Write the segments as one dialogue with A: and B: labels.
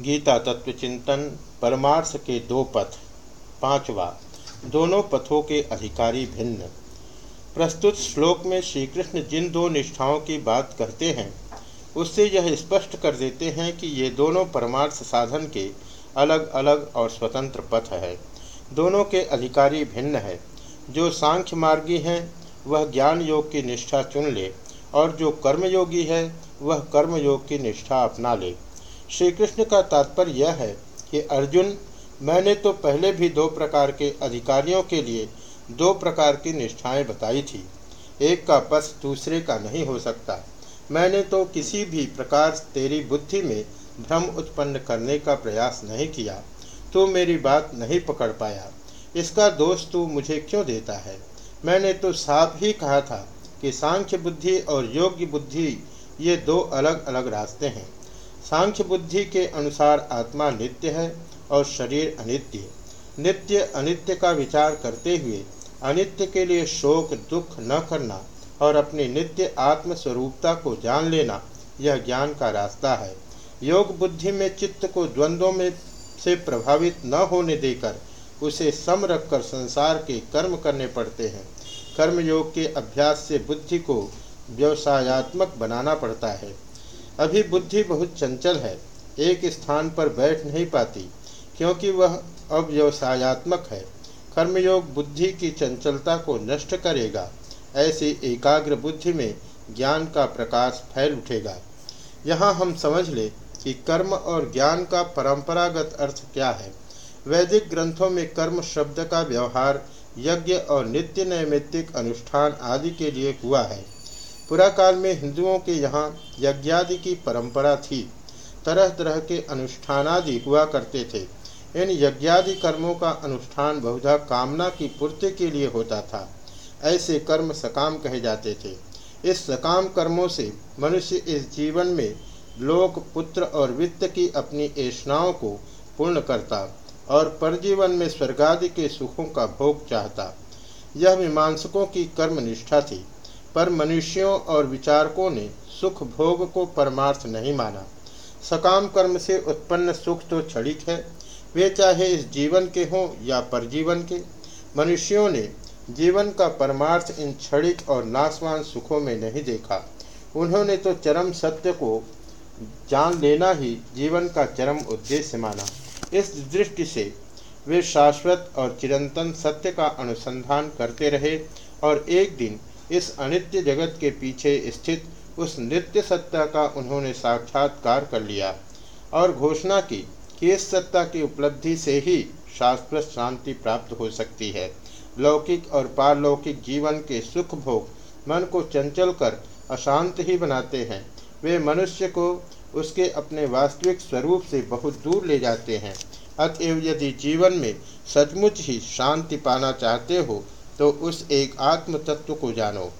A: गीता तत्व चिंतन, परमार्थ के दो पथ, पांचवा, दोनों पथों के अधिकारी भिन्न। प्रस्तुत श्लोक में श्री कृष्ण जिन दो निष्ठाओं की बात करते हैं, उससे यह स्पष्ट कर देते हैं कि ये दोनों परमार्थ साधन के अलग अलग और स्वतंत्र पथ है। दोनों के अधिकारी भिन्न है। जो सांख्य मार्गी हैं, वह ज्ञान योग की निष्ठा चुन ले, और जो कर्मयोगी है, वह कर्मयोग की निष्ठा अपना ले। श्री कृष्ण का तात्पर्य यह है कि अर्जुन, मैंने तो पहले भी दो प्रकार के अधिकारियों के लिए दो प्रकार की निष्ठाएँ बताई थी। एक का पथ दूसरे का नहीं हो सकता। मैंने तो किसी भी प्रकार तेरी बुद्धि में भ्रम उत्पन्न करने का प्रयास नहीं किया। तो मेरी बात नहीं पकड़ पाया। इसका दोष तू मुझे क्यों देता है? मैंने तो साफ़ ही कहा था कि सांख्य बुद्धि और योग्य बुद्धि ये दो अलग अलग रास्ते हैं। सांख्य बुद्धि के अनुसार आत्मा नित्य है और शरीर अनित्य नित्य अनित्य का विचार करते हुए अनित्य के लिए शोक, दुख न करना और अपनी नित्य आत्म स्वरूपता को जान लेना, यह ज्ञान का रास्ता है। योग बुद्धि में चित्त को द्वंद्वों में से प्रभावित न होने देकर उसे सम रखकर संसार के कर्म करने पड़ते हैं। कर्मयोग के अभ्यास से बुद्धि को व्यवसायत्मक बनाना पड़ता है। अभी बुद्धि बहुत चंचल है, एक स्थान पर बैठ नहीं पाती, क्योंकि वह अव्यवसायत्मक है। कर्मयोग बुद्धि की चंचलता को नष्ट करेगा, ऐसी एकाग्र बुद्धि में ज्ञान का प्रकाश फैल उठेगा। यहाँ हम समझ ले कि कर्म और ज्ञान का परंपरागत अर्थ क्या है। वैदिक ग्रंथों में कर्म शब्द का व्यवहार यज्ञ और नित्य नैमित्तिक अनुष्ठान आदि के लिए हुआ है। पुराकाल में हिंदुओं के यहाँ यज्ञादि की परंपरा थी। तरह तरह के अनुष्ठानादि हुआ करते थे। इन यज्ञादि कर्मों का अनुष्ठान बहुधा कामना की पूर्ति के लिए होता था। ऐसे कर्म सकाम कहे जाते थे। इस सकाम कर्मों से मनुष्य इस जीवन में लोक, पुत्र और वित्त की अपनी ऐषणाओं को पूर्ण करता और परजीवन में स्वर्गादि के सुखों का भोग चाहता। यह मीमांसकों की कर्म निष्ठा थी। पर मनुष्यों और विचारकों ने सुख भोग को परमार्थ नहीं माना। सकाम कर्म से उत्पन्न सुख तो क्षणिक है। वे चाहे इस जीवन के हों या परजीवन के, मनुष्यों ने जीवन का परमार्थ इन क्षणिक और नाशवान सुखों में नहीं देखा। उन्होंने तो चरम सत्य को जान लेना ही जीवन का चरम उद्देश्य माना। इस दृष्टि से वे शाश्वत और चिरंतन सत्य का अनुसंधान करते रहे और एक दिन इस अनित्य जगत के पीछे स्थित उस नित्य सत्ता का उन्होंने साक्षात्कार कर लिया और घोषणा की कि इस सत्ता की उपलब्धि से ही शास्त्र शांति प्राप्त हो सकती है। लौकिक और पारलौकिक जीवन के सुख भोग मन को चंचल कर अशांत ही बनाते हैं। वे मनुष्य को उसके अपने वास्तविक स्वरूप से बहुत दूर ले जाते हैं। अतएव यदि जीवन में सचमुच ही शांति पाना चाहते हो तो उस एक आत्म तत्व को जानो।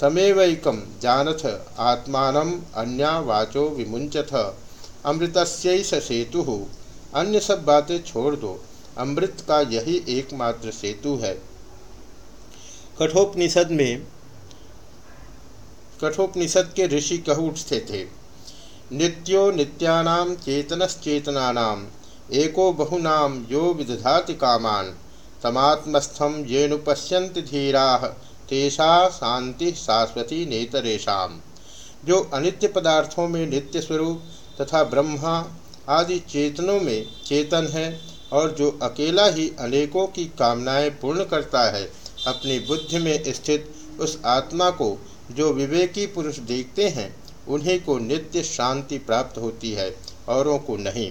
A: तमेवैकम जानथ आत्मान अन्या वाचो विमुंचथ अमृत सेतु। अन्य सब बातें छोड़ दो। अमृत का यही एकमात्र सेतु है। कठोपनिषद में कठोपनिषद के ऋषि कह उठते थे, नित्यो नित्यानाम चेतनश्चेतनानाम एको बहुनाम यो विदधाति कामान। तमात्मस्थम येनु पश्यन्ति धीरा, तेषा शांति शाश्वती नेतरेशम जो अनित्य पदार्थों में नित्य स्वरूप तथा ब्रह्मा आदि चेतनों में चेतन है और जो अकेला ही अनेकों की कामनाएँ पूर्ण करता है, अपनी बुद्धि में स्थित उस आत्मा को जो विवेकी पुरुष देखते हैं, उन्हीं को नित्य शांति प्राप्त होती है, औरों को नहीं।